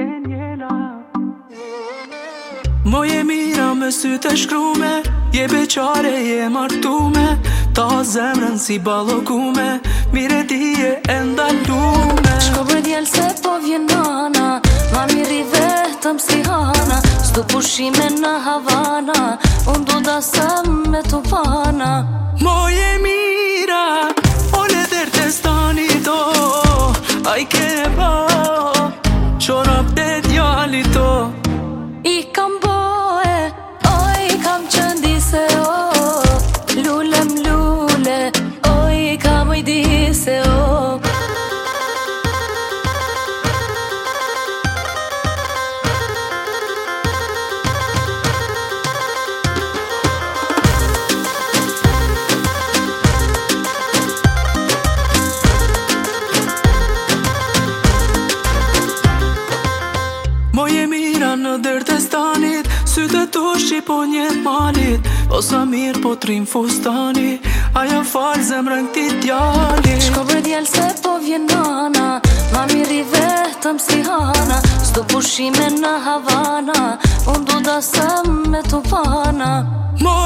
E njela Mo je mira me sy të shkrume Je beqare je martume Ta zemrën si balokume Mire ti je enda lume Shko bërë djelë se po vjen nana Ma mi vetëm si hana Sdo pushime në Havana Unë do da sëmë me pana never sy të të shqipo një malit Po sa mirë po trim fustani Aja falë zemrën këti djali Shko bërë djelë se po vjen nana Ma mirë i vetëm si hana Sdo pushime në Havana Unë du da sem me të pana Ma